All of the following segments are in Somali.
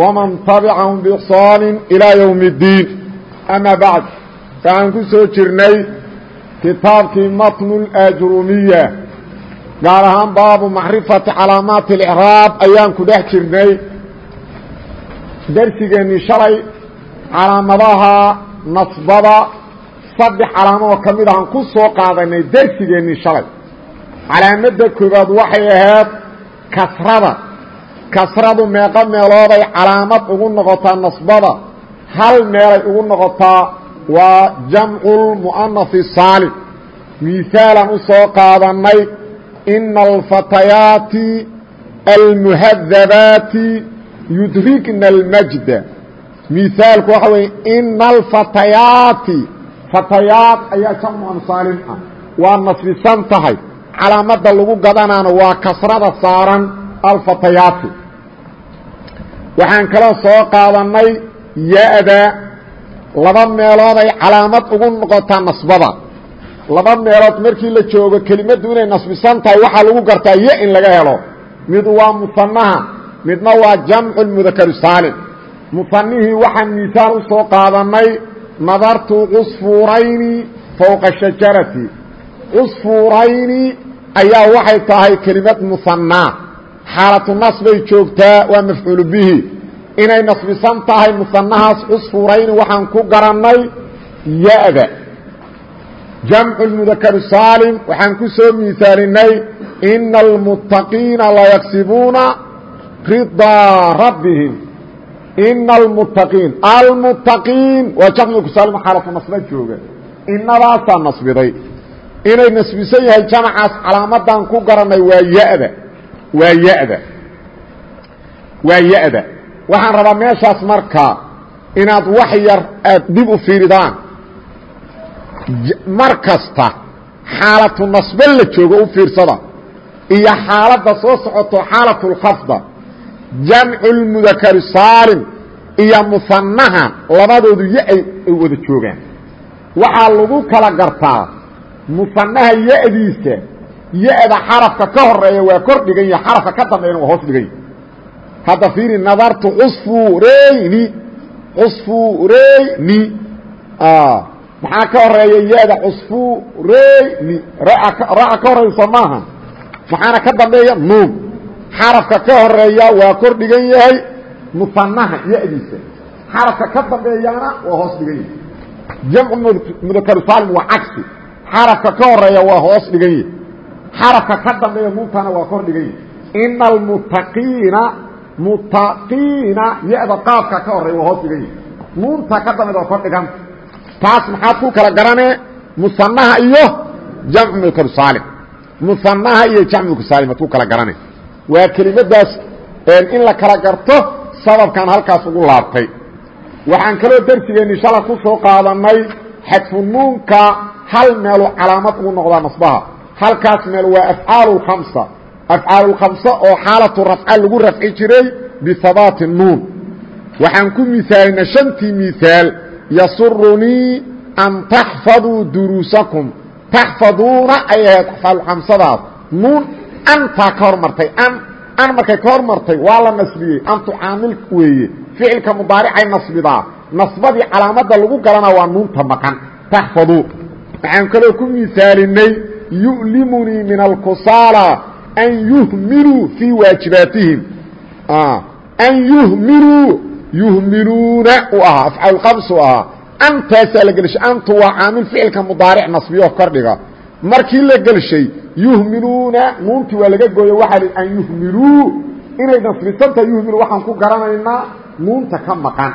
ومن تبعهم بإحsaan إilى yوم الdiin أma baعd waxaan ku soo jirnay kitaabkii matn اأjrumiya gaar ahaan baabu macrifati calaamaati اlcraab ayaan ku dhex jirnay darsigeennii shalay calaamadaha nasbada saddex calaamadoo ka mid ahaan ku soo qaadanay darsigeennii shalay calaamada koobaad waxay ahayd kasrada kasradu meeqo meelooday calaamad ugu noqotaa nasbada hal meelay ugu noqotaa waa jamculmu'anafi saalim miisaalan u soo qaadannay ina alfatayaati almuhadabaati yudrikna almajda. Miisaalku waxa weeye ina alfatayaati fatayaat ayaa jamcu saalim ah. Waa nasbisan tahay calaamadda lagu gadanaana waa kasrada saaran alfatayaati. Waxaan kaloo soo qaadannay ya-da laba meelood ay calaamad ugu noqotaa nasbada. Laba meelood markii la joogo kelimaddu inay nasbisan tahay waxaa lagu gartaa ya in laga helo. Mid waa musanaha midna waa jamcu mudakaru saalim. Musanihii waxaan miisaal u soo qaadannay nadartu cusfuurayni fowqa shajarati. Cusfuurayni ayaa waxay tahay kelimad musanaa xaalatu nasbay joogtaa waa mafcuulu bihi. Inay nasbisan tahay musanahaas cusfurayni waxaan ku garannay ya-da. Jamcu mudakaru saalim waxaan ku soo miisaalinay ina almuttaqiina layaksibuuna ridaa rabbihim. Ina almuttaqiin almuttaqiin waa mudakaru saalim xaalatu nasba jooga. Inadaasaa nasbiday. Inay nasbisan yahay jamacaas calaamadan ku garannay waa ya-da waa ya-da. Waa ya-da. Waxaan rabaa meeshaas marka inaad wax yar aad dib u fiiridaan mar kasta xaalatu nasbe la joogo u fiirsada iyo xaaladda soo socoto xaalatulkhafda jamcu lmudakari saalim iyo musanaha labadoodu ya ay wada joogaan. Waxaa lagu kala gartaa musanaha ya-diisa ya-da xarafka ka horreeya waa kor dhigan yahay xarafka ka dambeeyana waa hoos dhigan yahay. Hadda fiiri nadartu cusfurayni cusfurayni maxaa ka horreeya ya-da cusfurayni ra'a ka horeysa maaha. Maxaana ka dambeeya? Nuun. Xarafka ka horreeya waa kor dhigan yahay musanaha ya-diisa. Xarafka ka dambeeyana waa hoos dhigan yahay. Jamcu mudakaru waa cagsi xarafka ka horreeya waa hoos dhigan yahay xarafka ka dambeeya nuuntana waa kor dhigan yahay ina almuttaqiina muttaqiina ya-da qaafka ka horreeya waa hoos dhigan yahay nuunta ka dambeeda waa kor dhiganta taas maxaad ku kala garanee musanaha iyo jamcu mudakaru saalim. Musanaha iyo jamcu mudakaru saalim ad ku kala garane. Waa kelimadaas in la kala garto sababkan halkaas ugu laabtay. Waxaan kaloo darsigeenni shala ku soo qaadannay xadfu nuunka hal meelu calaamad ugu noqdaa nasbaha halkaas meel waa afcaal اkhamsa afcaal اkhamsa oo xaalatu rafca lagu rafci jiray bihabaati nuun. Waxaan ku misaalinay shantii miaal yasurunii an taxfaduu duruusakum. Taxfaduuna ay ahayd afcaal khamsadaas. Nuun antaa ka hormartay an an markay ka hormartay waa la nasbiyey. Antu caamil weeye. Ficilka mudaaricay nasbidaa. Nasbadii calaamadda lagu galana waa nuunta maqan. Taxfaduu. Waxaan kaloo ku misaalinay yu'limunii min alkusaala an yuhmiluu fii waajibaatihim an yuhmiluu yuhmiluuna u ahaa afcaal khamsu ahaa antaasaa la gelshay antu waa caamil ficilka mudaaric nasbiyo kordhiga markii la gelshay yuhmiluuna nuuntii waa laga gooye waxaa li an yuhmiluu inay nasbisantaha yuhmilu waxaan ku garanaynaa nuunta ka maqan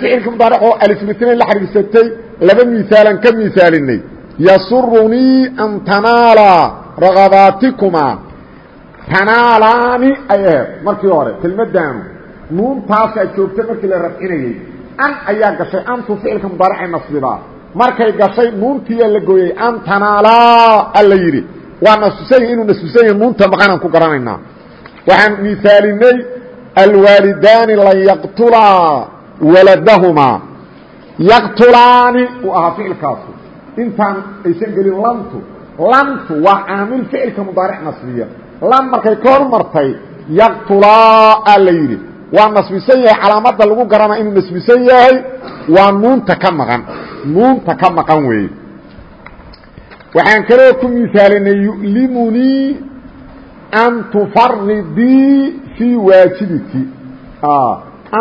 ficilka mudaaric oo alifmitnayn la xariirsatay laba misaalan ka misaalinay yasurunii an tanaala ragabaatikuma tanaalaani ay aheed markii hore kelmaddaanu nuuntaasaa joogta markii la rafcinayey an ayaa gashay antu ficilka mudaaricay nasbidaa markay gashay nuuntiyaa la gooyey an tanaalaa alla yidhi waa nasbisanya inuu nasbisanya nuunta maqanaan ku garanaynaa waxaan misaalinay alwaalidaani lan yaqtulaa waladahumaa yaqtulaani uu ahaa ficilkaasu intaan aysan gelin lantu lantu waa caamil ficilka mudaaric nasbiya. Lan markay ka hormartay yaqtulaa a waa nasbisan yahay calaamadda lagu garana inuu nasbisan yahay waa nuunta ka maqan nuunta ka maqan weeye. Waxaan kaloo ku misaalinay yu'limunii an tufaridii fii waajibiki.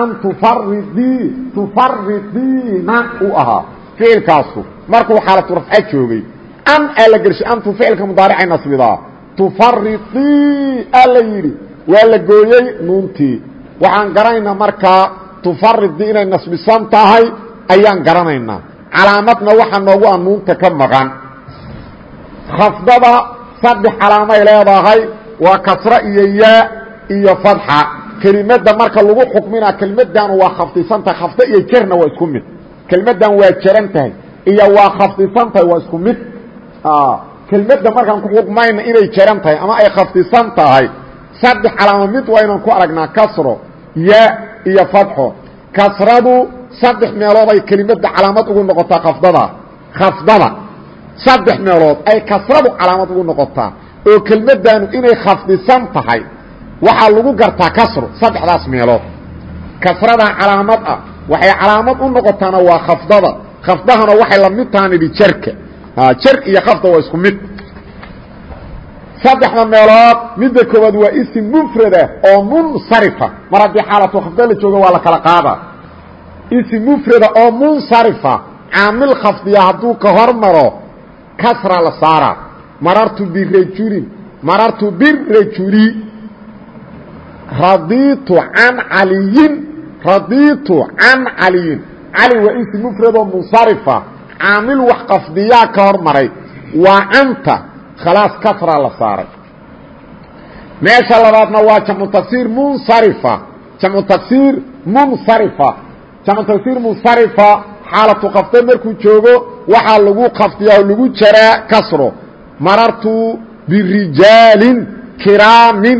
An tufaridii tufaridiina uu ahaa ficilkaasu markuu xaalatu rafca joogay. An aa la gershay antu ficilka mudaaricay nasbidaa tufaridii aa la yidhi waa la gooyey nuuntii waxaan garanaynaa markaa tufaridii inay nasbisan tahay ayaan garanaynaa. Calaamadna waxaa noogu a nuunta ka maqan. Khafdada saddex calaamay leedahay waa kasro iyo yaa iyo fadxa. Marka lagu xukmina kelmadan waa khafdisantahay khafdo iyo jerna waa isku mid kelmadan waa jaran tahay iyo waa khafdisan tahay waa isku mid. Kelmadda markaan ku xukmayna inay jaran tahay ama ay khafdisan tahay saddex calaamo mid waa inaan ku aragnaa kasro ya iyo fadxo. Kasradu saddex meelood ay kelimada calaamad ugu noqotaa khafdada khafdada. Saddex meelood ay kasradu calaamad ugu noqotaa oo kelmaddaanu inay khafdisan tahay waxaa lagu gartaa kasro saddexdaas meelood. Kasradaa calaamad ah waxay calaamad u noqotaana waa khafdada. Khafdahana waxay la mid tahan idhi jarka jar iyo khafda waa isku mid. Saddexda meelood midda koowaad waa isim mufrada oo munsarifa. Mar haddii xaalatu khafda la jooga waa la kala qaada isim mufrada oo munsarifa caamil khafdiya hadduu ka hormaro kasra la saara marartu birajulin marartu birajuli. Radiitu can caliyin radiitu can caliyin cali waa insi mufradoo munsarifa caamil wax qafdiyaa ka hormaray waa canta. Khalaas kasraa la saaray. Meesha labaadna waa jamcu tagsiir munsarifa jamcu tagsiir munsarifa jamcu tagsiir munsarifa xaalatu qafde markuu joogo waxaa lagu qafdiyaa lagu jaraa kasro. Marartu birijaalin kiraamin.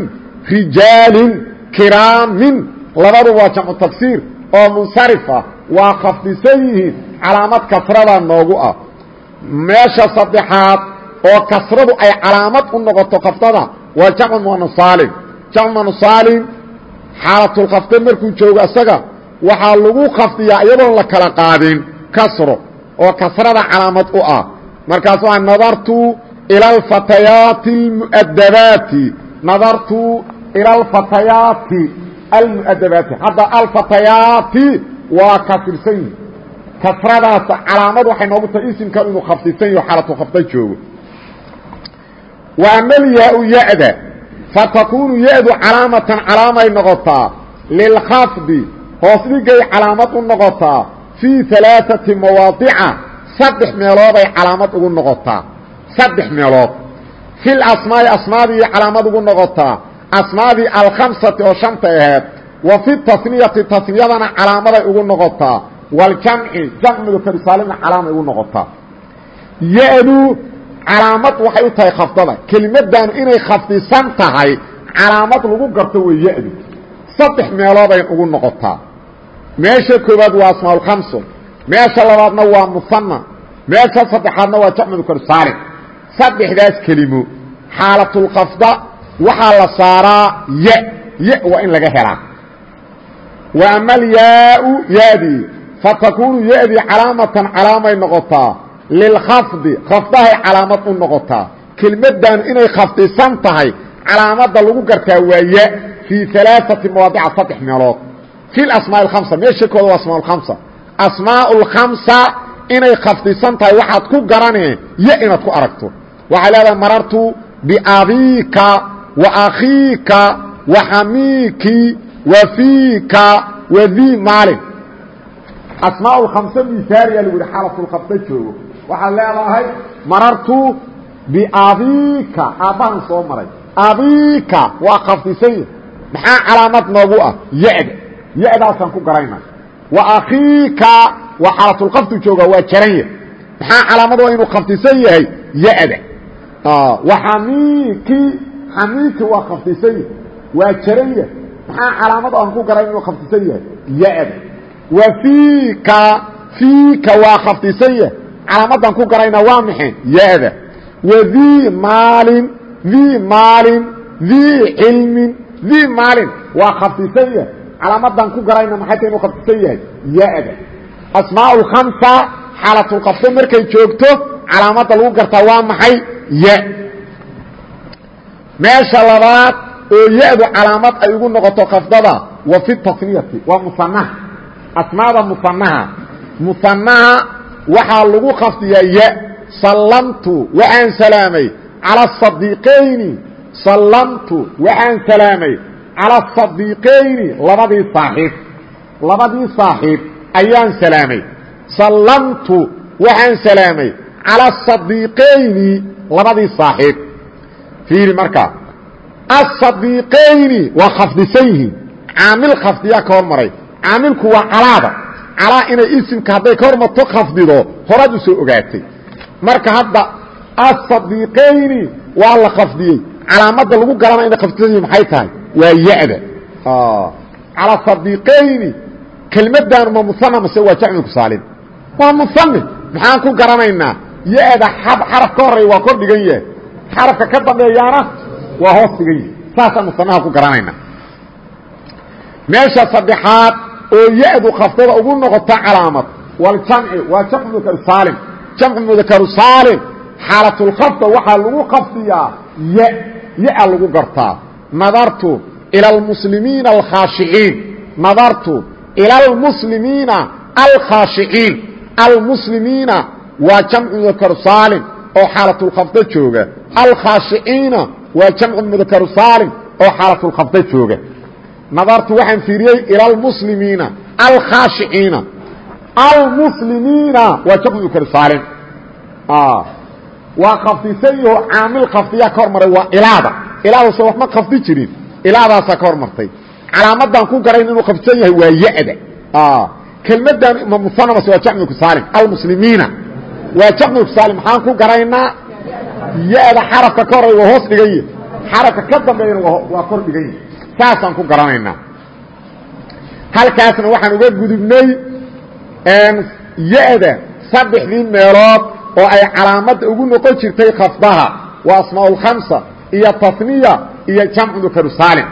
Rijaalin kiraamin labadu waa jamcu tagsiir oo munsarifa waa khafdisan yihiin calaamad kasrada noogu ah. Meesha saddexaad oo kasradu ay calaamad u noqoto khafdada waa jamcu manusaalim jamcu manusaalim xaalatulkhafde markuu joogo isaga waxaa lagu khafdiyaa iyadoon la kala qaadin kasro oo kasrada calaamad u ah. Markaas waa nadartu ila alfatayaati almu'adabaati nadartu ilى alfatayaati almuadabaati. Hadda alfatayaati waa kasirsan yihi kasradaas calaamad waxay noogu tahay isimkan inuu khafdisan yaho xalatu khafda joogo. Wa amalyaa-u ya-da. Fatakunu ya-du calaamatan calaamay noqotaa. Lilkhafdi hoos dhigay calaamad u noqotaa. Fii alaaثati mawaadica. Saddex meelooday calaamad ugu noqotaa. Saddex meelood. Fi lasmaai asmaadii calaamad ugu noqotaa asmaadii alkhamsati oo shanta aheed wa fi tasniyati tasniyadana calaamaday ugu noqotaa waljamci jamciga farisaalimna calaamay ugu noqotaa. Ya-du calaamad waxay u tahay khafdada kelimaddaanu inay khafdisan tahay calaamad lagu garto wey ya-du saddex meelooday ugu noqotaa. Meesha koowaad waa asmaaulkhamso meesha labaadna waa musanna meesha saddexaadna waa jamciga farisaalim saddexdaas kelimo xaalatulkafda waxaa la saaraa y y waa in laga helaa wa ama alyaau yaadii fatakunu yadii calaamatan calaamay noqotaa lilkhafdi khafdahay calaamad u noqotaa kelmaddaanu inay khafdisan tahay calaamadda lagu gartaa waa ya fii alaaثati mawaadica saddex meelood fi asmaa اhamsa meesha kooda waa asmaa اhamsa asmaa اlkhamsa inay khafdisan tahay waxaad ku garanee ya inaad ku aragto waxay leedahay marartu biabiika وأkيika وxamiiki وفيika وdي maalin asmاء الkhamسe misaariya lagu yihi xalفulkhabda joogo waxaad leedahay marartu biabiika aabbahan soo maray abiika waa kafdisanya maxaa calaamad noogu ah ya-da ya-daasaan ku garayna wa akhiika waa xaalatulqafdu jooga waa jaranya maxaa calaamad waa inuu khafdisan yahay ya-da waxamiiki xamiiki waa khafdisan yahay waa jaranya maxaa calaamad aan ku garan inuu khafdisan yahay? Ya-da wa fiika fiika waa khafdisan yahay. Calaamadan ku garayna waa maxay? Ya-da wa dii maalin dii maalin dii cilmin dii maalin waa khafdisan yahay. Calaamadan ku garayna maxay tahay inuu khafdisan yahay? Ya-da asmaa اkhamsa xaalatulqafdo markay joogto calaamadda lagu gartaa waa maxay? Ya meesha labaad oo ya-du calaamad ay ugu noqoto khafdada wa fi tasniyati waa musanaha asmaada musanaha musanaha waxaa lagu khafdiyaa ya sallamtu waxaan salaamay cala asadiiqayni sallamtu waxaan salaamay cala asadiiqayni labadii saaxiib. Labadii saaxiib ayaan salaamay. Sallamtu waxaan salaamay cala asadiiqayni labadii saaxiib fiiri markaa asadiiqayni waa khafdisan yihiin caamil khafdiyaa ka hormaray caamilku waa calaada calaa inay isimka hadday ka hormarto khafdido horaad u soo ogaatay. Marka hadda asadiiqayni waa la khafdiyey calaamadda lagu garana inay khafdisan yihiin maxay tahay? Waa ya-da. Cala sadiiqayni kelmaddan ma musana mase waa jamciku saalim waa musani maxaan ku garanaynaa ya-da xaraf ka horey waa kor dhigan yahay xarafka ka dambeeyaana waa hoos dhigan yahay saasaan musanaha ku garanaynaa. Meesha saddexaad oo ya-du khafdada ugu noqota calaamad waljamci waa jamcu mudakaru saalim jamcu mudakaru saalim xaalatulkhafda waxaa lagu khafdiyaa ya ya-a lagu gartaa. Nadartu ila almuslimiina alkhaashiciin nadartu ila almuslimiina alkhaashiciin almuslimiina waa jamcu mudakaru oo xaalatulkhafdo jooga. Alkhaashiciina waa jamcu mudakaru saalim oo xaalatulkhafdo jooga. Nadartu waxaan fiiriyey ila almuslimiina alkhaashiciina almuslimiina waa jamcu mudakaru saalim. Waa khafdisan yaho caamil khafdiyaa ka hormaray waa ilaada. Ilaada soo wax ma khafdi jirin. Ilaadaasaa ka hormartay. Calaamadan ku garayn inuu khafdisan yahay waa ya-da. Kelmadan ma musanamase waa jamciku saalim. Almuslimiina waa jamciku saalim maxaan ku garaynaa ya-da xarafka ka horay waa hoos dhigan yahi xarafka ka dambeeyana waa kor dhigan yahi saasaan ku garanaynaa. Halkaasna waxaan uga gudubnay ya-da saddexdii meelood oo ay calaamadda ugu noqon jirtay khafdaha waa asmaa اlkhamsa iyo taniya iyo jamcu dukaru saalim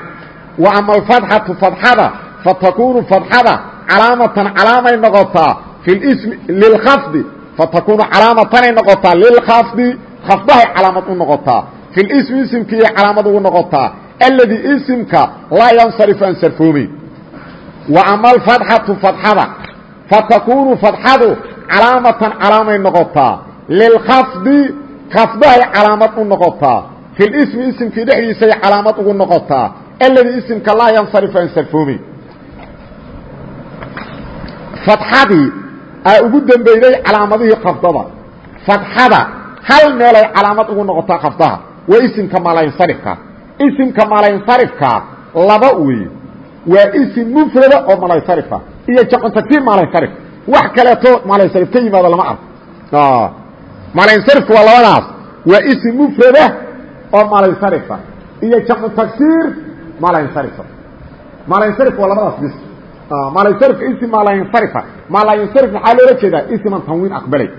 wa ama alfatxatu fadxada fatakunu fadxada calaamatan calaamay noqotaa fi lilkhafdi fatakunu calaamatana noqotaa lilkhafdi khafdahay calaamad u noqotaa. Fi lismi isimkiiyo calaamad ugu noqotaa. Alladii isimka laa yansarifu aan sarfoomeyn wa ama alfatxatu fadxada fatakunu fadxadu calaamatan calaamay noqotaa. Lilkhafdi khafdahay calaamad u noqotaa. Fi lismi isimkii dhexdiisay calaamad ugu noqotaa. Alladii isimka laa yansarifu aan sarfoomeyn aa ugu dembeyday calaamadihii khafdada fadxada hal meelay calaamad ugu noqotaa khafdaha waa isimka malansarifka isimka malansarifka laba weeye waa isim mufrada oo malansarifa iyo jaqontagtii malansarif wax kaleeto malansarif ka yimaado lama arko. Malansarifka waa labadaas. Waa isim mufrada oo malansarifa iyo jamcu tagsiir malansarifa malansarif waa labadaas bis malansarifka ism malansarifa malansarif maxaa loola jeedaa ism aan tanwiin aqbalayn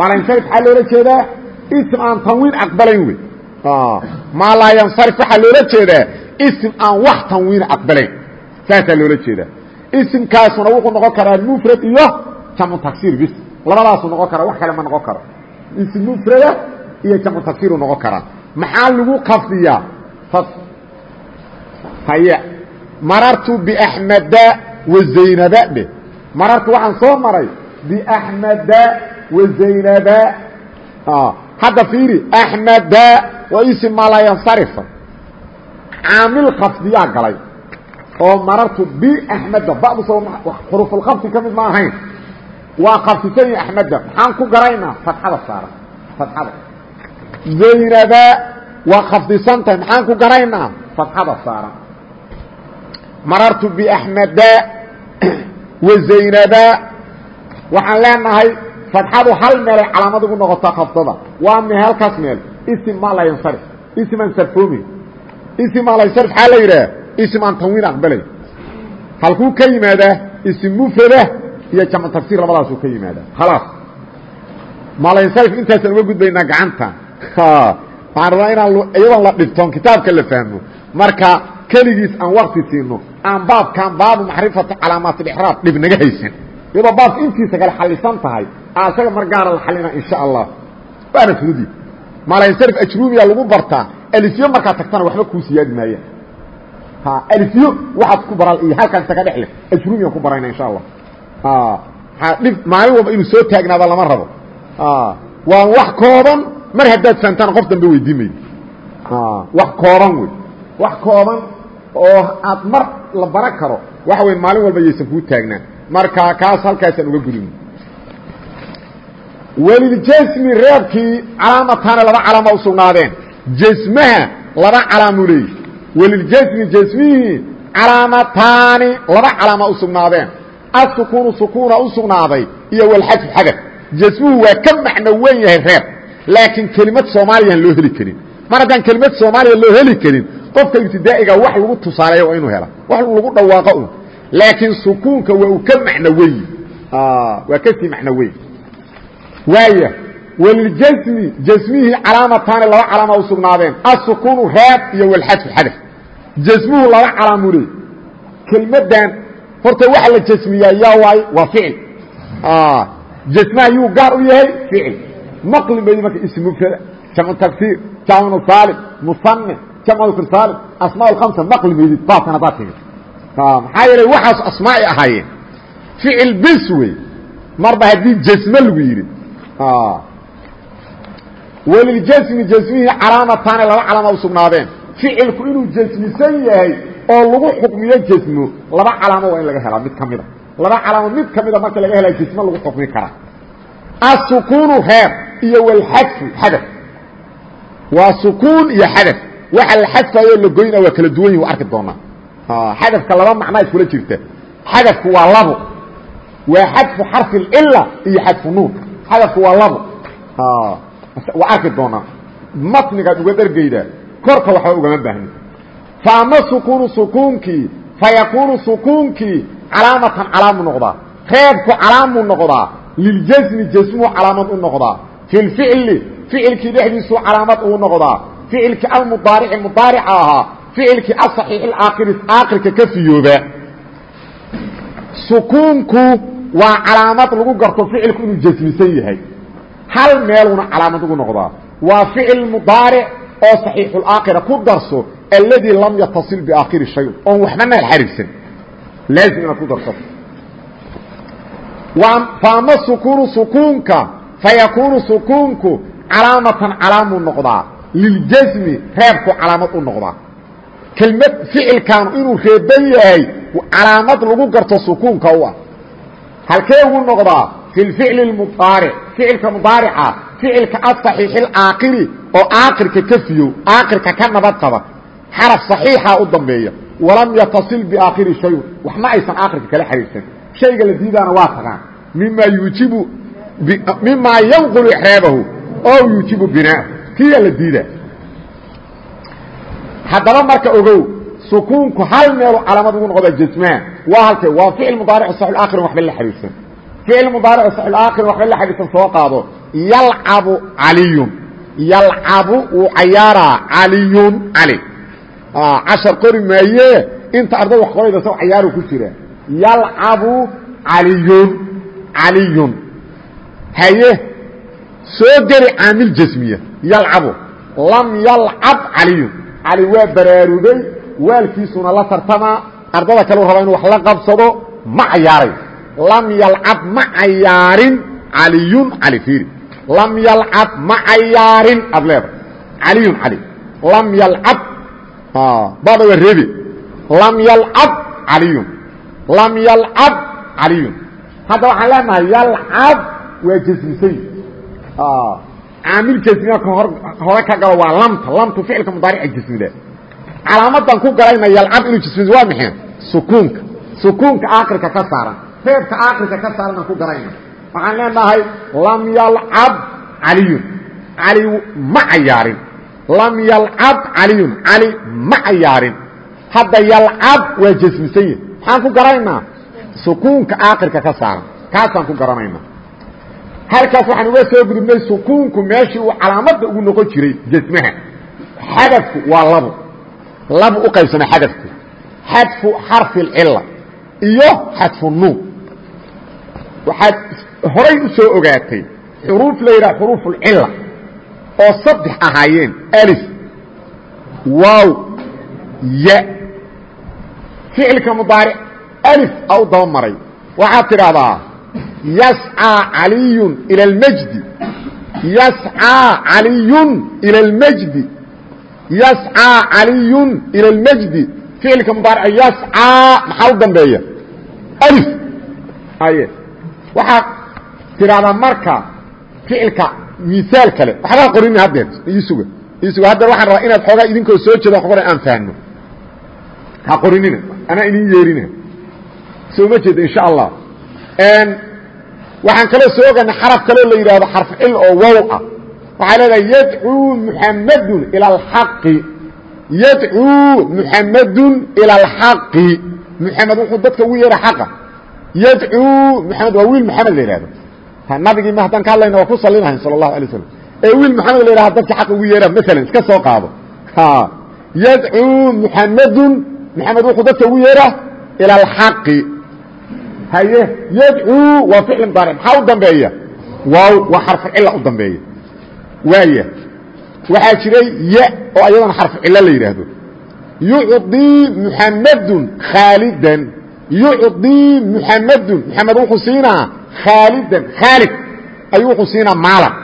malansarif maxaa loola jeedaa ism aan tanwiin aqbalayn wey malayansarif waxaa loola jeedaa ism aan wax tanwiina aqbalayn saasaa loola jeedaa ismkaasuna wuxuu noqon karaa mufrad iyo jamcu tagsiir bis labadaasuu noqon karaa wax kale ma noqon karo ism mufrada iyo jamcu tagsiiru noqon karaa maxaa lagu qafdiyaa haye marartu biaxmada wazaynaba dheh marartu waxaan soo maray biaxmada wazaynaba hadda fiiri axmada waa isim malayansarifa caamil khafdiyaa galay. Oo marartu biaxmada badu soo xurufulkhafdi ka mid ma ahayn. Waa khafdisan yahi axmada maxaan ku garaynaa fatxada saaran fatxada zaynaba waa khafdisan tahay. Maxaan ku garaynaa fatxada saaran marartu biaxmada wazaynaba waxaan leenahay fatxadu hal meelay calaamad ugu noqotaa khafdada waa me halkaas meel. Ism ma la yansarif ism aan sarfoomi ism maa la yansarif xaa la yidhaha ism aan tanwiin aqbalay. Halkuu ka yimaadaa ism mufrada iyo jamcu tafsiir labadaasuu ka yimaadaa khalaas. Maalansarif intaasaan uga gudbaynaa gacanta. Waxaan rabaa inaan iyadoon la dhibtoon kitaabka la fahmo. Marka keligiis aan wakti siino aan baabkan baabu macrifati calaamaat اlixraab dhib naga haysan. Iyadoo baabka intiisa kale xalisan tahay asaga mar gaara la xalina insha allah. Waana fududi maalansarif ajrumiya lagu bartaa alifyo markaad tagtana waxba kuu siyaadi maaya alifyo waxaad ku bara iyo halkaan inta ka dhexle ajrumiyan ku barayna insha allah. Dhib maalin walba inuu soo taagnaado lama rabo. Waa wax kooban mar haddaad fahamtaan qof dambe weydiimaydo wax kooban wey. Wax kooban oo aad mar la baran karo waxa wey maalin walba yaysan kuu taagnaan marka kaas halkaasaan uga gudubno weliljasmi reebkii calaamataane laba calaama u sugnaadeen. Jasmaha laba calaamu leey weliljasmi jasmihii calaamataani laba calaama u sugnaadeen. Asukunu sukuuna u sugnaaday iyo walxadfu xadaf jasmuhu waa ka macno weyn yahay reer laakiin kelimad soomaaliyaan loo heli karin mar haddaan kelimad soomaaliya loo heli karin qofka ibtidaa'iga wax lagu tusaaleeya waa inuu hela wax lagu dhawaaqo un laakiin sukuunka waa uu ka macno weyn. Waa ka sii macno weyn. Waaya waliljasmi jasmihii calaamataani laba calaama u sugnaadeen. Asukunu reeb iyo walxadfu xadaf. Jasmuhu laba calaamu leey kelmaddan horta waxa la jasmiyaa yaa waay waa ficil. Jasmaha yuu gaar u yahay ficil. Maqli maydi marka ism mubtada jamcu tagsiir jamu saalim musanif jamcu saalim asmaa amsa maqli maydid baabkan haddaad sheegay maxaa yeelay waxaas asmaa'i ahaayeen. Ficil bes wey marba haddii jasme lagu yidhi. Waliljasmi jasmihii calaamataane laba calaama u sugnaadeen. Ficilku inuu jasmisan yahay oo lagu xukmiyo jasmo laba calaamo waa in laga helaa mid ka mida. Laba calaamo mid ka mida marka laga helaa jasme lagu xukmin karaa. Asukuunu reer iyo walxadfu xadaf waa sukuun iyo xadaf. Waxa la xadfayoo la goyna waa kala duwan yihiin wa arki doonaa. Ah, xadafka laba macnaa iskula jirta. Xadafku waa labo. Waa xadfu xarfi cila iyo xadfu nuun. Xadafku waa labo. Ah, waa arki doonaa. Matnigaad uga dhargaydaa korka waxba ugama baahni faama sukuunu sukuunkii fayakuunu sukuunkii calaamatan calaamuu noqdaa. Reebku calaamuu noqdaa. Liljasmi jasmuu calaamad u noqdaa. Fi lficli ficilkii dhexdiisuu calaamad uu noqdaa ficilkii almudaarici mudaarica ahaa ficilkii asaxiix aakiri aakirka ka fiyooba sukuunku waa calaamad lagu garto ficilku inuu jasmisan yahay. Hal meeluna calaamad ugu noqdaa. Waa ficil mudaaric oo saxiixulaakira ku darso alladii lam yatasil biaakhiri shay oon waxbana xariirsan laazim inaad ku darsato faama sukuunu sukuunka fayakuunu sukuunku calaamatan calaamuu noqdaa. Liljasmi reebku calaamad u noqdaa. Kelmad ficilkaanu inuu reeban yahay calaamad lagu garto sukuunka u ah. Halkee ugu noqdaa? Fi lficli mudaaric ficilka mudaarica ficilka asaxiixi aakiri oo aakirka ka fiyow aakirka ka nabad qaba. Xaraf saxiixa u dambeeya. Walam yatasil biaakhiri shayun. Waxma aysan aakirka kala xariirsan shayga la diidaana waa tagaan mima yuujibu mimaa yanqulu ixraabahu oo yuujibu binaahu kiyaa la diida. Haddaba marka ogow sukuunku hal meelu calaamad ugu noqda jasmaha waa halkee waa ficil mudaaric saxulaakirin waxba la xariirsan. Ficil mudaaric saxulaakirin waxba la xariirsan soo qaado. Yalcabu caliyun yalcabu wuu cayaaraa caliyun cali. Cashar qori maaye inta arday wax qorayda saw cayaaru ku jira. Yalcabu caliyun caliyun. Haye soo geli caamil jasmiya. Yalcabu lam yalcab caliyun cali waa baraarugay waalkiisuna la tartamaa. Ardada kaleu rabaa inu wax la qabsado ma cayaaray. Lam yalcab ma cayaarin. Caliyun cali fiiri. Lam yalcab ma cayaarin. Aad leeda caliyun cali. Lam yalcab bada waa reebe lam yalcab caliyun. Lam yalcab caliyun. Hadda waxaan leenahay yalcab waa jasmisay caamil hor hore ka galo waa lamta lamtu ficilka mudaarica jasmida calaamadan ku galayna yalcab inuu jasmiso waa maxay sukuunka sukuunka aakhirka ka saaran reebka aakhirka ka saaran aan ku garayna waxaan leenahay lam yalcab caliyun cali ma cayaarin lam yalcab caliyun cali ma cayaarin hadda yalcab waa jasmisan yahi maxaan ku garanaynaa sukuunka aakhirka ka saaran kaasaan ku garanaynaa halkaas waxaan uga soo gudubnay sukuunku meeshii uu calaamadda ugu noqon jiray jasmaha xadafku waa labo. Laba u qaybsama xadafku. Xadfu xarfi اlcila iyo xadfu nuun. Waxaad horay u ogaatay xuruuf la yidhaha xuruuf اlcila oo saddex ahaayeen. Alif waaw ya. Ficilka mudaaric alif a u waxaad tidhaahdaa yascىa caliyun ilى اlmajdi yascىa caliyun ilى اlmajdi yascىa caliyun ilى اlmajdi ficilka mudaaric yascىa maxaa u dambeeya alif aye waxaad tidhahdaa marka ficilka miaal kale waxbaa qorini haddeer isuga isuga haddeer waxaan rabaa inaad xoogaa idinkoo soo jeeda qora aan fahno ha qorinina anaa idin yeerina soo ma jeeda insha allah waxaan kaloo soo ogaana xaraf kaloo la yidhaahdo xarf cil oo wow ah. Waxaa leedahay yadcuu muxamadun ila alxaqi yadcuu muxamadun ila alxaqi muxamed wuxuu dadka ugu yeeha xaqa. Yadcuu muxamed waa wiil maxamed la yidhahdo nabigii ma haddaan ka hadlayna waa ku salinahayn sala allahu alay slam ee wiil maxamed la yidhahdo dadka xaqa ugu yeeha maalan iska soo qaado. Yadcuu muxamadun maxamed wuxuu dadka ugu yeeha ila alxaqi haye yadcuu waa ficil mudaaric maxaa u dambeeya? Waaw waa xarfu cilla u dambeeya. Waaya waxaa jiray ya oo ayadana xarfu cilo la yidhaahdo yucdii muxamadun khaalidan yucdii muxamadun muxamed wuxuu siinaa khaalidan khaalid ayuu wuxuu siinaa maalan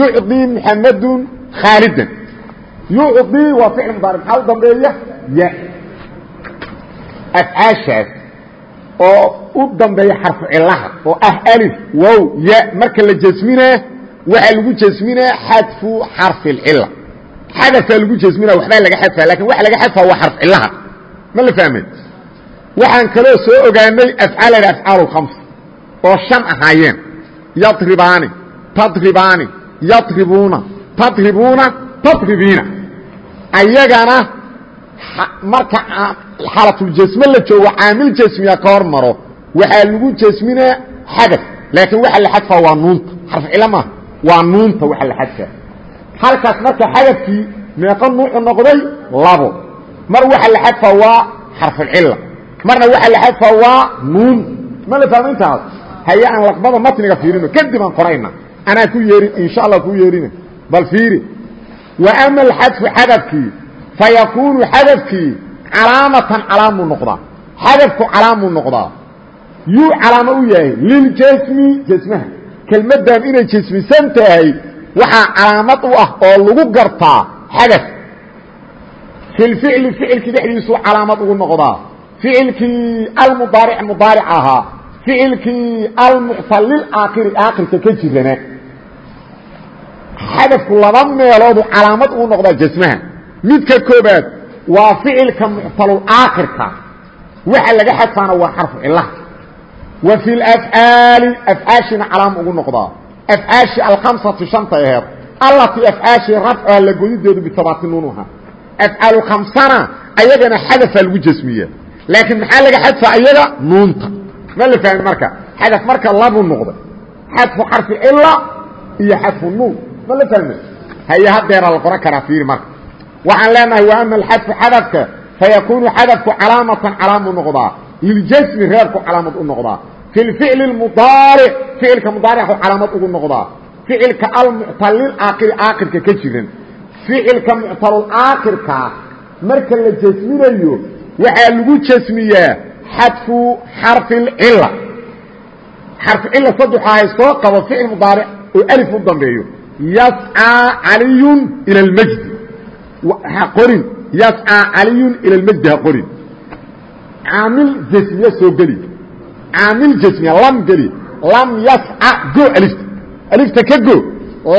yucdii muxamadun khaalidan yucdii waa ficil mudaaric maxaa u dambeeya? Ya. Afcaashaas oo u dambeeya xarfu cilaha oo ah alif wow ya marka la jasminaa waxaa lagu jasminaa xadfu xarfi اlcila xadafaa lagu jasminaa waxbaa laga xadfaa laakiin waxa laga xadfaa waa xarf cilaha ma la fahmay waxaan kaloo soo ogaanay afcaal la afcaal khams oo shan ahaayeen. Yadribaani tadribaani yadribuuna tadribuuna tadribiina. Ayagana marka xalatljasme la joogo caamil jasmiya ka hor maro waxaa lagu jasminaa xadaf laakiin waxa la xadfaa waa nuunta. Xarf cilo maaha waa nuunta waxa la xadfaa halkaas marka xadafkii meeqo nuucu noqday labo. Mar waxa la xadfaa waa xarfulcila marna waxa la xadfaa waa nuun. Ma la fahma intaas haye aan laqbada matniga fiirino. Kadib aan qorayna. Anaa ku yeerin insha allah ku yeerina. Bal fiiri. Wa ama alxadfu xadafkii fayakuunu xadafkii calaamatan calaamuu noqdaa. Xadafku calaamuu noqdaa. Yuu calaamo u yahay. Liljasmi jasmaha kelmaddan inay jasmisan tahay waxaa calaamad u ah oo lagu gartaa xadaf fi lficli ficilkii dhexdiisuu calaamad ugu noqdaa. Ficilkii almudaaric mudaaric ahaa. Ficilkii almuctal lilaakiri aakhirka ka jirana. Xadafku laba meeloodu calaamad ugu noqdaa jasmaha midka koobaad waa ficilka muctalulaakhirka waxa laga xadfaana waa xarfu cilaha wa fi lafcaali afcaashina calaam ugu noqdaa. Afcaashi alkhamsatu shanta aheed allatii afcaashii rafcuha la godideedu bitabaati nuunuha afcaalu khamsana ayagana xadafaa lagu jasmiya laakiin maxaa laga xadfaa ayaga? Nuunta. Ma la fahmi marka? Xadaf marka labuu noqday xadfu xarfi cila iyo xadfu nuun. Ma la fahme haye hadeera la qoran karaa fiiri marka waxaan leenahay wa ama alxadfu xadafka fayakuunu xadafku calaamatan calaamu noqdaa liljasmi reerku calaamad u noqdaa fi lficli mudaaric ficilka mudaaricku calaamad ugu noqdaa ficilka almuctalilaakhiri aakhirka ka jiran ficilka muctalulaakirka marka la jasminayo waxaa lagu jasmiyaa xadfu xarfi اlcila xarfu cila saddexahay soo qabo ficil mudaaric oo alif u dambeeyo yascىa caliyun ilى اlmajdi ha qorin. Yascaa caliyun ila lmajdi ha qorin. Caamil jasmiya soo geli. Caamil jasmiya lam geli. Lam yasca go alifta alifta ka go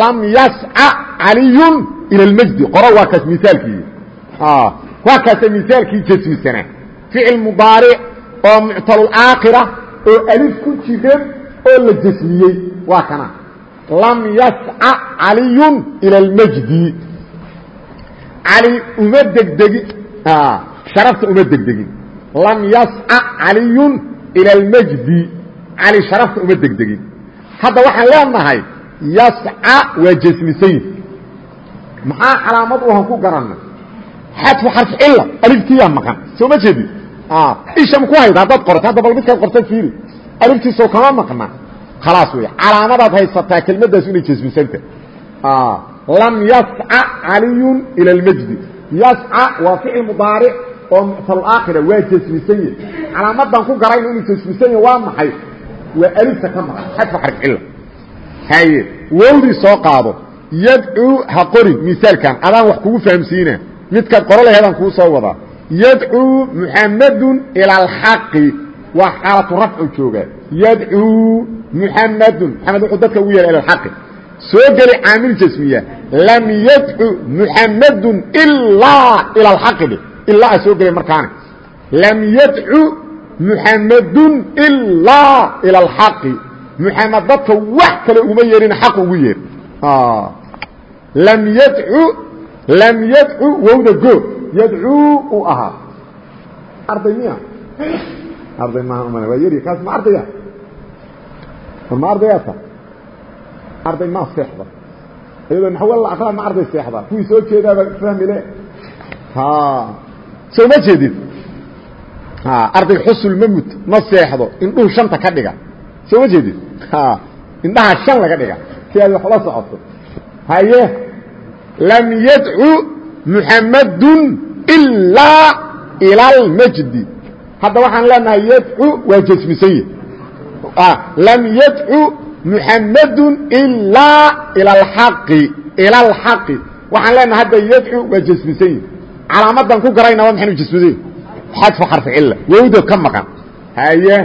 lam yasca caliyun ila lmajdi qoro waa kaas misaalkii. Waa kaasa misaalkii jasmisanaa ficil mudaaric oo muctalulaakhira oo alif ku jiran oo la jasmiyey waa kana. Lam yasca caliyun ila اlmajdi cali uma degdegin sharafta uma degdegin lam yasca caliyun ila almajdi cali sharafta uma degdegin hadda waxaan leenahay yasca waa jasmisayn. Maxaa calaamad u ahan ku garanay xadfu xarf cila aliftiyaa maqan. Soo ma jeedi? Isha maku hayda? Haddaad qorta hadda bal midkaad qorta fiiri. Aliftiisoo kama maqna. Khalaas wey calaamadaad haysataa kelmaddaas inay jasmisanta lam yasca caliyun ila almajdi. Yasca waa ficil mudaaric oo muctalaakhira waa jasmisan yahy calaamadan ku garayna inuu jasmisan yahy waa maxay? Waa alifta ka maqan xadfu xarf cila haye wowdii soo qaado yadcuu ha qori misaalkan adaan wax kugu fahamsiina midkaad qoro laheedaan kuu soo wadaa yadcuu muxamadun ila alxaqi waa xaalatu rafcu jooga. Yadcuu muxamadun muxamed wuxuu dadka ugu yeeha ila alxaqi soo geli caamil jasmiya lam yadcu muxamadun ilaa ila alxaqi dhe ilaa soo gelay markaane lam yadcu muxamadun ilaa ila alxaqi muxamed dadka wax kale uguma yeerin xaq ugu yeer lam yadcu lam yadcu wowda go yadcuu uu ahaa arday miya? Arday maaha umana waa yari kaas ma ardaya ma ardayaata arday maa seexda iyadoo naxwal akraa ma arday seexda. Kuwii soo jeedaaba fahmile soo ma jeedid arday xusul ma mut ma seexdo. Indhuhu shanta ka dhiga. Soo ma jeedid indhaha shan laga dhiga. Si aad wax la socoto? Haye. Lam yadcu muxamadun ilaa ila almajdi hadda waxaan leenahay yadcu waa jasmisanye lam yadcu muxamadun ilaa ila alxaqi ila alxaqi waxaan leenahay hadda yadcu waa jasmisanye calaamadan ku garayna waa maxaynu jasmisay xadfu xarfi cilla. Wowda ka maqan. Haye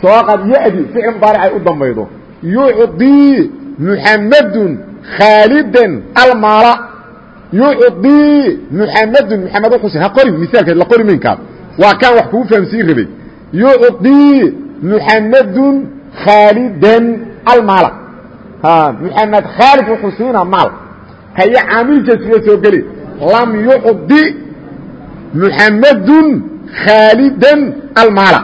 soo qad yadi ficil mudaaric ay u dambaydo. Yucdii muxamadun khaalidan almaala. Yucdii muxamadun muxamed uxusen ha qorin misaalkeed la qori maynkaas waa kaan wax kugu fahamsiin rabay. Yucdii muxamadun khaalidan almaala muxamed khaalid wuxuu siinaa maal. Haye jasmiye soo geli. Lam yucdi muxamadun khaalidan almaala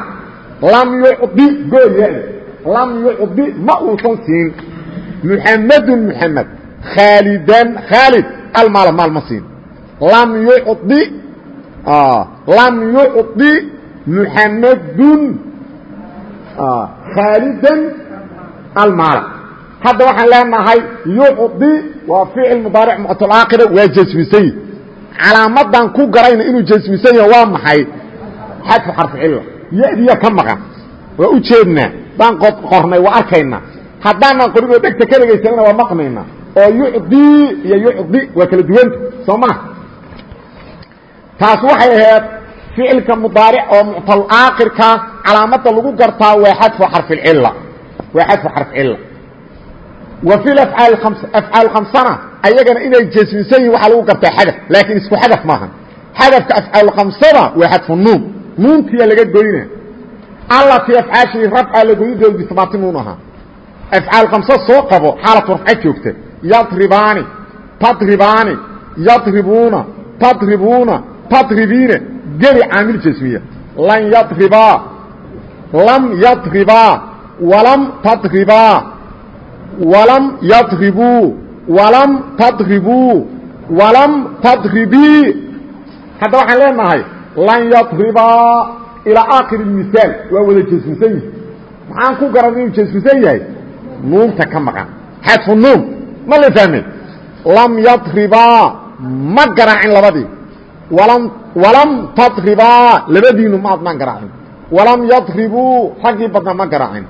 lam yucdi gooyaan lam yucdi ma uusan siin. Muxamadun muxamed khaalidan khaalid almaala maal ma siin. Lam yucdi lam yucdi muxamadun khaalidan almaala hadda waxaan leenahay yucdi waa ficil mudaaric muctalaakira waa jasmisay calaamadan ku garayna inuu jasmisan yaho waa maxay xadfu xarfu cilla yadiya ka maqan waa u jeednaa daan qornay waa arkaynaa haddaanan qorin oo dhegta ka dhegaysanana waa maqnaynaa oo yucdii iyo yucdi waa kala duwanta soo maa taas waxay ahayd ficilka mudaaric oo muctal aakirka calaamada lagu gartaa waa xadfu xarficilla waa xadfu xarf cilla wa fi afcaal ams afcaal khamsana ayagana inay jasmisan yihiin waxaa lagu gartaa xadaf laakiin isku xadaf maaha xadafka afcaal khamsada waa xadfu nuun. Nuuntiya laga goyna. Allatii afcaashii rafca la goyidooda bisbaati nuun ahaa afcaal khamsa soo qabo xaalatu rafca joogta. Yadribaani tadribaani yadribuuna tadribuuna tadribiina geli caamil jasmiya lan yadribaa lam yadribaa walam tadribaa walam yadribuu walam tadribuu walam tadribii hadda waxaan leenahay lan yadribaa ilaa aakhiri misaal waa wada jasmisan yihi maxaan ku garan inuu jasmisan yahay. Nuunta ka maqan. Xadfu nuun. Ma la fahmay lam yadribaa ma garaacin labadii. Walam tadribaa labadiinu ma adnaan garaacin walam yadribuu raggii badna ma garaacin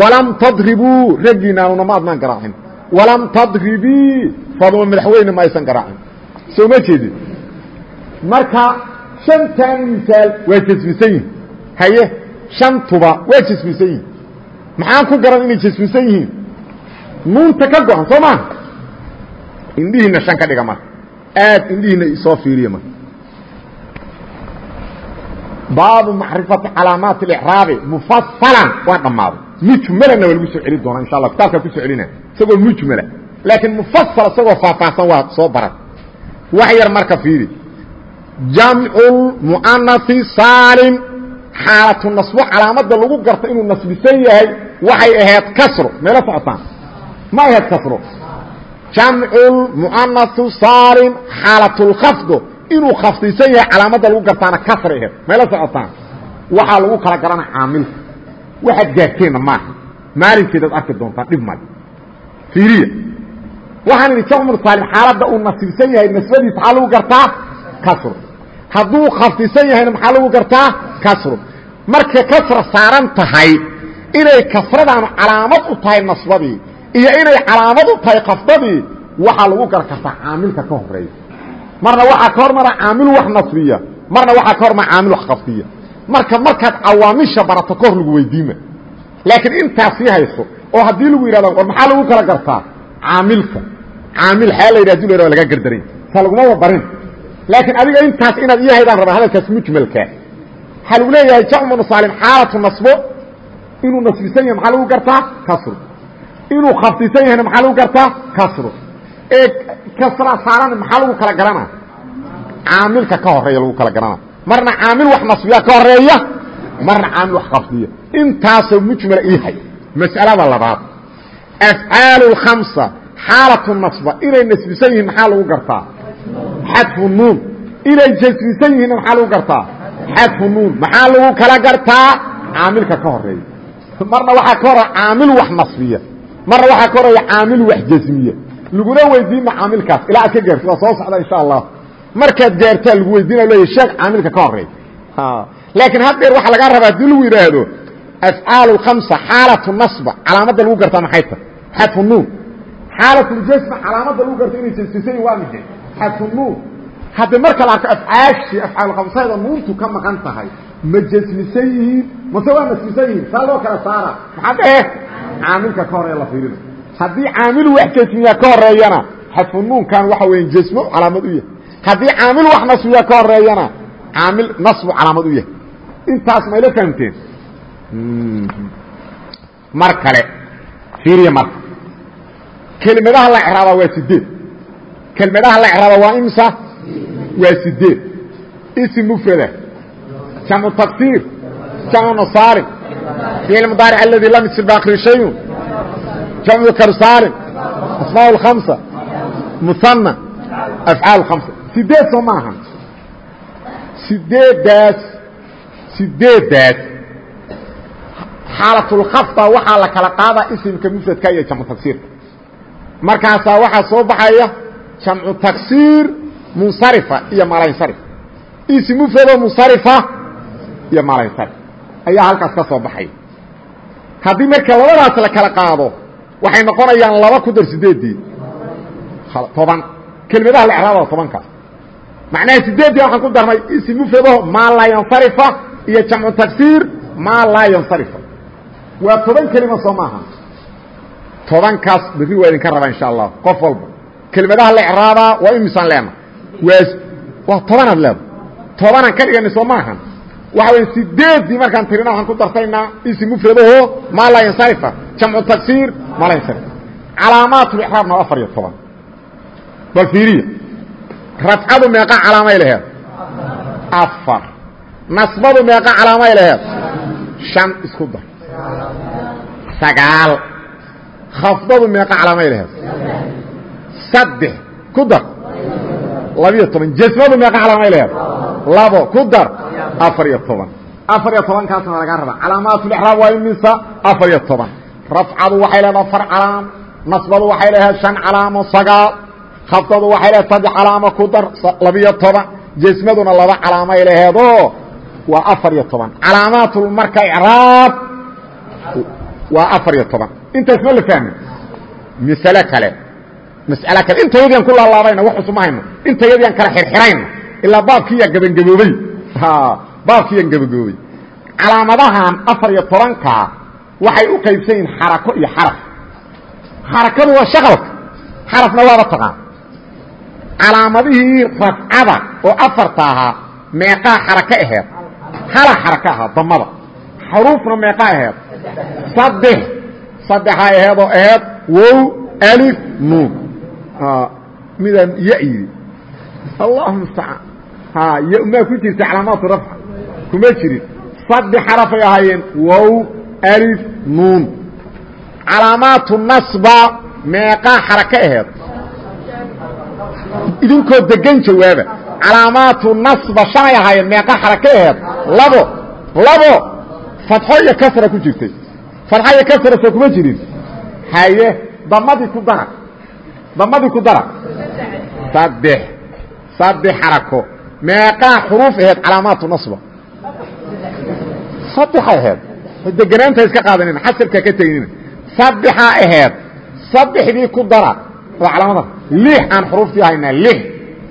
walam tadribuu raggiinaanuna ma adnaan garaacin walam tadribii faduma madaxweyne ma aysan garaacin soo ma jeedin marka shantan misaal waa jasmisan yihiin haye shantuba waa jasmisan yihiin maxaan ku garan inay jasmisan yihiin? Nuunta ka go-an soo maa indhihiina shan ka dhiga marka aad indhihiina soo fiiriya marka baabu macrifati calaamaati اlcraabi mufasalan waa dhammaaday. Mujmalana waa lagu soo celin doonaa insha allah. Kitaabkaa ku soo celina. Isagoo mujmala. Laakiin mufasal isagoo faahfaahsan waa soo baran. Wax yar marka fiiri. Jamcu muanai saalim xaalatu nasbo calaamada lagu garta inuu nasbisan yahay waxay ahayd kasro meelo socotaan ma ahayd kasro jamcu muanau saalim xaalatulkhafdo inuu khafdisan yahay calaamada lagu gartaana kasra ahayd. Meelo socotaan? Waxaa lagu kala garana caamilka waxaad gaarteenna maaha maalinkeedaad arki doontaa dhib male fiiriya. Waxaan idhi jamcu saalim xaaladda uu nasibsan yahay nasbadiisa maxaa lagu gartaa? Kasro hadduu khafdisan yahayna maxaa lagu gartaa? Kasro markay kasra saaran tahay inay kasradaanu calaamad u tahay nasbadii iyo inay calaamad u tahay khafdadii waxaa lagu gar kartaa caamilka ka horreeya marna waxaa ka hormara caamil wax nasbiya. Marna waxaa ka hormara caamil wax khafdiya marka markaad cawaamisha barato ka hor lagu weydiima. Laakiin intaas sii hayso oo haddii lagu yidhahdo war maxaa lagu kala gartaa? Caamilka. Caamil xaa la yidhah dul lagaa gardaray sa lagumaba barin laakiin adiga intaas inaad ii haydaan rabaa hadalkaas mujmalka. Waxaa lagu leeyahay jamcu saalim xaalatu nasbo. Inuu nasbisan yahay maxaa lagu gartaa? Kasro inuu khafdisan yahayna maxaa lagu gartaa? Kasro ee kasra saaran maxaa lagu kala garana? Caamilka ka horreeya lagu kala garana. Marna caamil wax nasbiya ka horreeya marna caamil wax khafdiya intaasoo mujmala ii hay. Mas'alada labaad. Afcaalu اkhamsa xaalatu nasba. Inay nasbisan yihiin maxaa lagu gartaa? Xadfu nuun. Inay jasmisan yihiinna maxaa lagu gartaa? Xadfu nuun. Maxaa lagu kala gartaa? Caamilka ka horreeya marna waxaa ka horeya caamil wax nasbiya. Marna waxaa ka horreeya caamil wax jasmiya laguna weydiinma caamilkaas ilaa aad ka gaarto waa soo socda insha allah. Markaad gaartaa lagu weydiina leeya sheeg caamilka ka horreeya laakiin haddeer waxaa lagaa rabaa haddii lagu yidhaahdo afcaal khamsa xaalatu nasba calaamadda lagu gartaa maxay tahay? Xadfu nuun. Xaalatljasma calaamadda lagu garta inay jasmisayin waa maxay? Xadfu nuun. Hadda marka la arko afcaashii afcaalkhamsada nuuntu ka maqan tahay ma jasmisan yihiin? Mase waa nasmisan yihiin? Saa loo kala saara. Maxaa dhehe caamilka ka horreeya la fiirina haddii caamil wax jasmiya ka horeeyana xadfu nuunkan waxa weya jasmo calaamad u yahay. Haddii caamil wax nasbiya ka horeeyana caamil nasbu calaamad u yahay. Intaas mayla fahamteen? Mar kale. Fiiriya marka kelimadaha la craabaa waa sideed. Kelmadaha la craaba waa imsa? Waa sideed. Ism mfrada jamcu taksiir jamcu nasaalim ficil mudaaric aladi lam yasir baakri shayun jamcu karsaalim asmaa اlkhamsa musanna afcaal khamsa sideed soo maaha sideeddaas sideeddaas xaalatulkhafda waxaa la kala qaadaa isimka mufradka iyo jamcu tagsiirka markaasaa waxaa soo baxaya jamcu tagsiir munsarifa iyo malansarif isim mufrado munsarifa iyo malansarif ayaa halkaas ka soo baxaya haddii marka labadaas la kala qaado waxay noqonayaan laba ku dar sideeddii toban. Kelmadaha la ecraabada tobankaas macnaha sideeddii waxaan ku darnay isim mufradaho maa laa yansarifa iyo jamcu tagsiir maa laa yansarifa. Waa toban kelima soo maaha. Tobankaas berri waa idinka rabaa insha allah. Qof walba. Kelmadaha la ecraabaa waa imisaan leena waa waa tobanaad leeda tobanaan ka dhigani soo maahan waxa waya sideeddii markaan tirina waxaan ku darsaynaa isim mufradaho maa laa yansarifa jamcu tagsiir maa laa yansarif calaamaatulexraabna waa afar iyo toban. Bal fiiriya. Rafcadu meeqa calaamay laheed. Afar. Nasbadu meeqa calaamay laheed. Shan isku dar. Sagaal. Khafdadu meeqa calaamay laheed. Saddex ku dar. Labiyo toban. Jasmadu meeqa calaamay laheed. Labo ku dar. Afar iyo toban. Afar iyo tobankaasna lagaa rabaa. Calaamaatulexraab waa imisa? Afar iyo toban rafcadu waxay leedaha afar calaam nasbadu waxay leedahay shan calaamo sagaal khafdadu waxay leedahay saddex calaamo ku dar labiyo toban jasmaduna laba calaamay laheedoo waa afar iyo toban calaamaatul marka icraab waa afar iyo toban intaas ma la fahmi masale kale mas'ale kale intayadian ku laalaabayna wax cusub ma hayno intayadian kala xirxirayna ilaa baabkiiyaa gabangaboobey baabkiiyan gabangaboobey calaamadahan afar iyo tobankaa waxay u qaybsan yihiin xarako iyo xaraf. Xarakadu waa shaqalka. Xarafna waaba taqaan. Calaamadihii rafcada oo afarta ahaa meeqaa xarako aheed. Hala xaraka ahaa damada. Xuruufna meeqa aheed. Saddex. Saddexaa aheedoo aheed wow alif nuun. Midaan ya yidhi allahu mustacaan ha ya maa ku jirta calaamaatu rafca. Kuma jirin saddex xarafay ahaayeen. Wow alif nuun calaamaatu nasba meeqaa xaraka aheed idinkoo degan jawaaba calaamaatu nasba shanay ahaayeen meeqaa xaraka aheed labo labo fatxo iyo kasra ku jirtay fatxo iyo kasra soo kuma jirin haye damadii ku dara damadii ku dara saddex saddex xarako meeqaa xuruuf aheed calaamaatu nasba saddexay aheed deganaanta iska qaadanina xasabkaa ka teginina saddexaa aheed saddexdii ku dara. Oo calaamada lix aan xuruuftii haynaa lix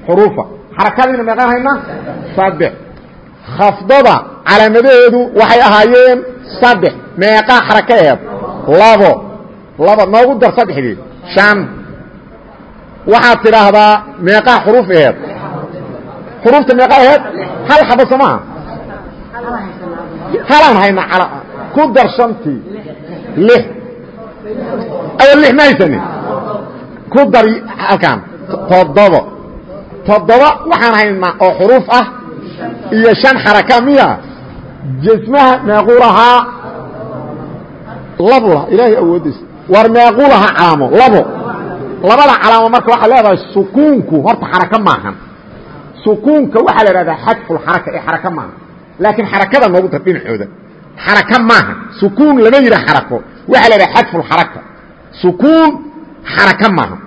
xuruufa. Xarakadiina meeqaan haynaa saddex. Khafdada calaamadaheedu waxay ahaayeen saddex. Meeqaa xaraka aheed. Labo. Laba noogu dar saddexdii. Shan. Waxaad tidhaahdaa meeqaa xuruuf aheed. Xuruufta meeqa aheed? Hal xaba soo halaan haynaa ku dar shantii lix. Awal lix ma haysanin ku dar halkaan toddobo. Toddoba waxaan haynaa oo xuruuf ah iyo shan xaraka miya. Jasmaha meequu lahaa labu lahaa ilaahay awooddiisa war meequu lahaa calaamo labo. Labada calaamo marka waxaa leedahay sukuunku horta xaraka maahan. Sukuunka waxaa la ihahdaa xadfulxaraka ee xaraka maaha laakiin xarakada noogu dar dhinacooda xaraka maaha. Sukuun lama yidha xarako. Waxaa la idhaha xadfulxaraka sukuun xaraka maaha.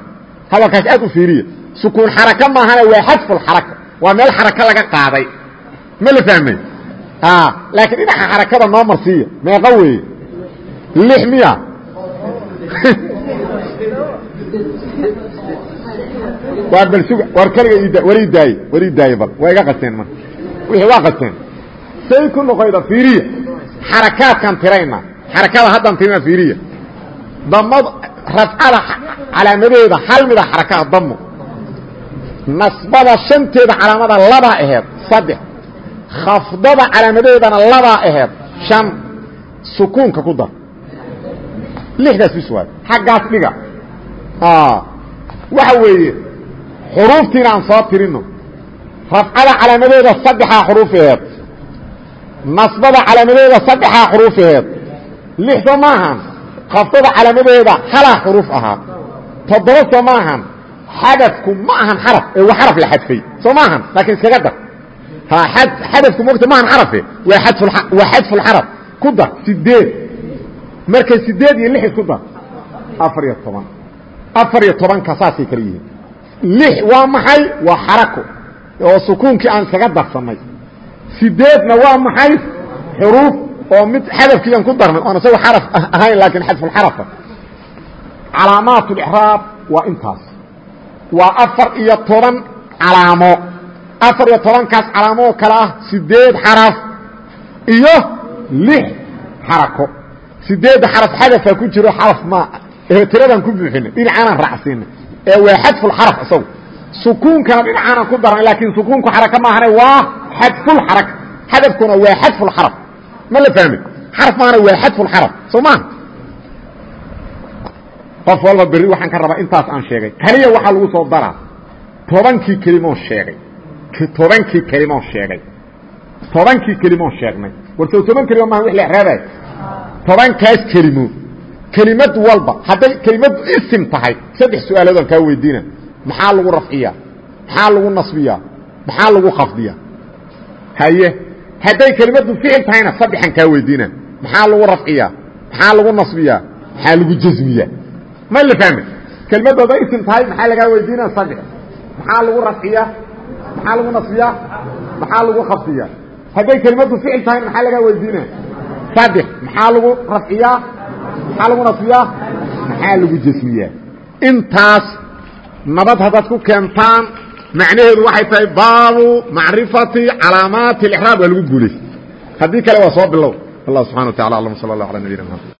Hadalkaas aad u fiiriya sukuun xaraka maahana waa xadfulxaraka waa meel xaraka laga qaaday. Ma la fahmay? Laakiin dhinaca xarakada noo marsiiya meeqa weeye. Lix miya. Waa bal suga war kaliga war daaye war ii daaye bal. Waa iga qaseen marka wixii waa qaseen. Say ku noqoyda fiiriya xarakaadkan tirayna xarakada haddan tirina fiiriya damad rafcada calaamadeeda hal mida xarakaha damo nasbada shanteeda calaamada labaa aheed saddex khafdada calaamadeedana labaa aheed shan sukuunka ku dar lixdaas bis waay xaggaas dhiga waxa weeye xuruuftiina aan soo tirino rafcada calaamadeeda saddexaa xuruuf aheed nasbada calaamadeeda saddexaa xuruuf aheed lix soo maahan khafdada calaamadeeda halaa xuruuf ahaa. toddoba soo maahan xadafku ma ahan xaraf. ee waa xaraf la xadfay. soo maahan laakiin iskaga dar. xadafku mogta maahan xarafe. waa xadfulxaraf ku dar sideed. markay sideed iyo lix isku dar. afar iyo toban. afar iyo tobanka saasay kala yihiin. lix waa maxay? waa xarako. oo sukuunkii aan iskaga darsanay sideedna waa maxay? Xuruuf oo mid xadafkiian ku darnay. Oon isago xaraf ahayn laakiin xadfulxarafa calaamaat اlixraab waa intaas. Waa afar iyo toban calaamo. Afar iyo tobankaas calaamo oo kale ah sideed xaraf iyo lix xarako. Sideedda xaraf xadafa ku jiro xaraf ma tiradan ku buuxinay dhinacaanaan raacsiinay ee waa xadfulxaraf isagu. Sukuunkana dhinacaanaan ku darnay laakiin sukuunku xaraka maahane waa xadfulxaraka xadafkuna waa xadfulxaraf ma la fahmay xaraf maahane waa xadfulxaraf soo maaha qof walba berri waxaan ka rabaa intaas aan sheegay. Kaliya waxaa lagu soo daraa. Tobankii kelimoon sheegay. Tobankii kelimoon sheegay. Tobankii kelimoon sheegnay. War sow toban kelimo maaha wix la exraabay tobankaas kelimo kelimad walba. Hadday kelimadu isim tahay saddex su'aaloodaan kaa weydiina. Maxaa lagu rafciyaa? Maxaa lagu nasbiyaa? Maxaa lagu khafdiyaa haye. Hadday kelimadu ficil tahayna saddexan kaa weydiina. Maxaa lagu rafciyaa maxaa lagu nasbiyaa maxaa lagu jasmiyaa ma la fahmay kelmaddu hadday isim tahay maxaa lagaa weydiina? Saddex. Maxaa lagu rafciyaa maxaa lagu nasbiyaa maxaa lagu khafdiyaa hadday kelimadu ficil tahay maxaa lagaa weydiina? Saddex. Maxaa lagu rafciyaa maxaa lagu nasbiyaa maxaa lagu jasmiyaa intaas nabad haddaad ku keentaan macnaheedu waxay tahay baabu macrifati calaamaati اlixraab waa lagu guulaystay haddii kale waa soo bilow. Allah subxana wa tacala alam sal allah ala nabiyina mxamed